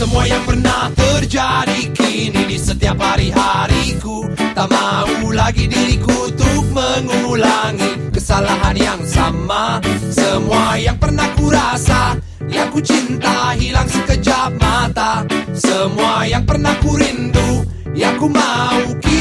semua yang pernah terjadi kini di setiap hari-hariku Tak mau lagi diriku untuk mengulangi kesalahan yang sama. Semua yang pernah ku rasa Yang ku cinta hilang sekejap mata. Semua yang pernah ku rindu Yang ku mau kini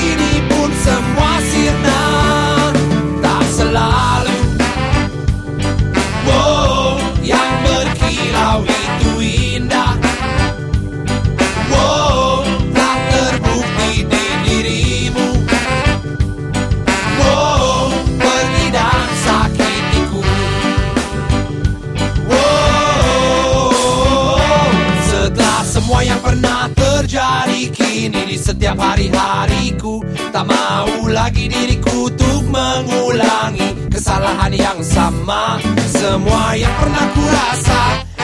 Kini di setiap hari-hariku Tak mau lagi diriku untuk mengulangi Kesalahan yang sama. Semua yang pernah ku rasa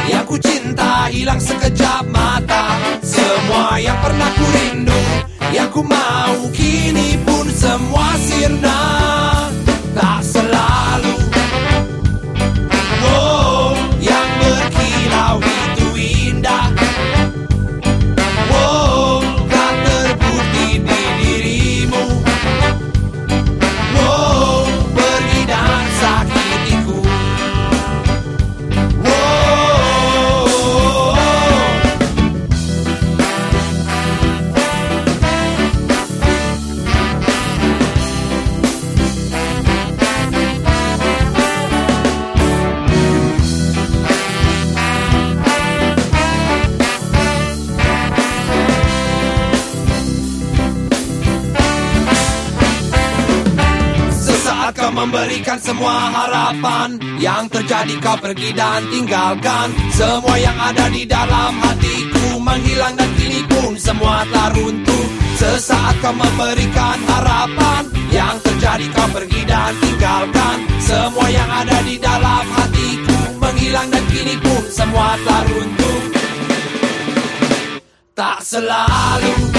Yang ku cinta hilang sekejap mata. Semua yang pernah ku rindu kau memberikan semua harapan. Yang terjadi kau pergi dan tinggalkan. Semua yang ada di dalam hatiku Menghilang dan kini pun semua telah runtuh. Sesaat kau memberikan harapan. Yang terjadi kau pergi dan tinggalkan. Semua yang ada di dalam hatiku Menghilang dan kini pun semua telah runtuh. Tak selalu